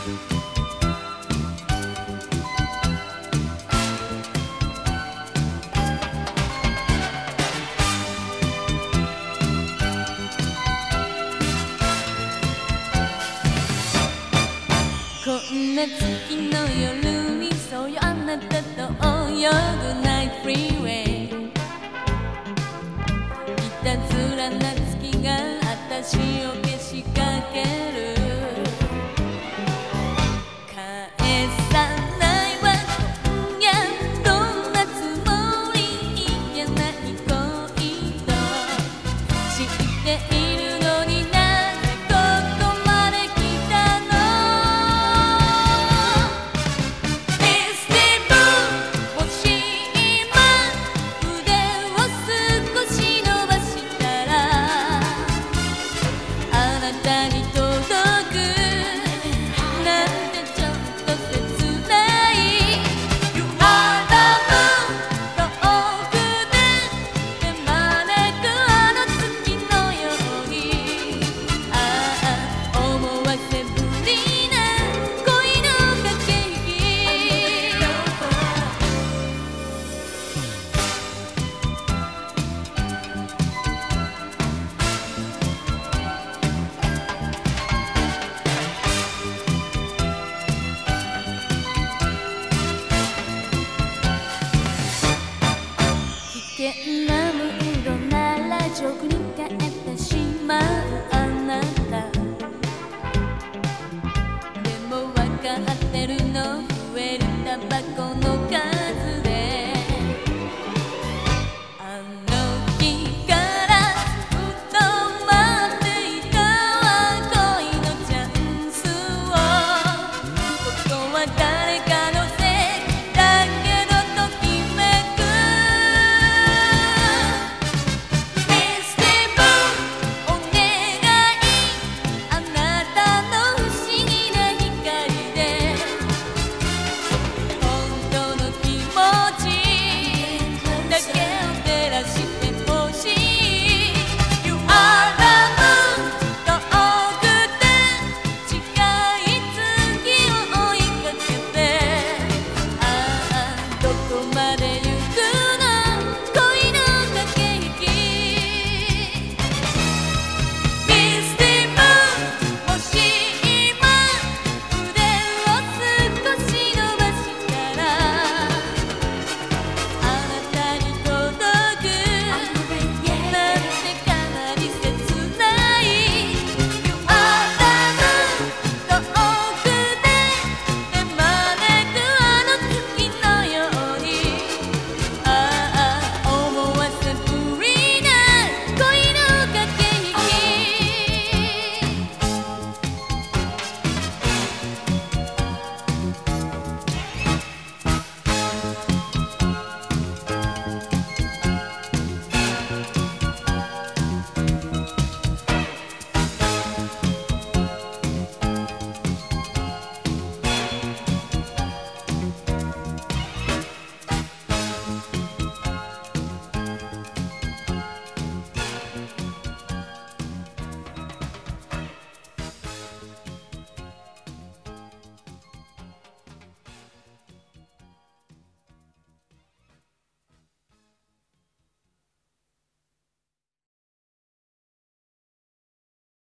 こんな月の夜にそうよあなたと泳ぐナイトフリーウェイいたずらな月が私を危険なムードなら上空に帰ってしまうあなた。でも分かってるの増えるタバコの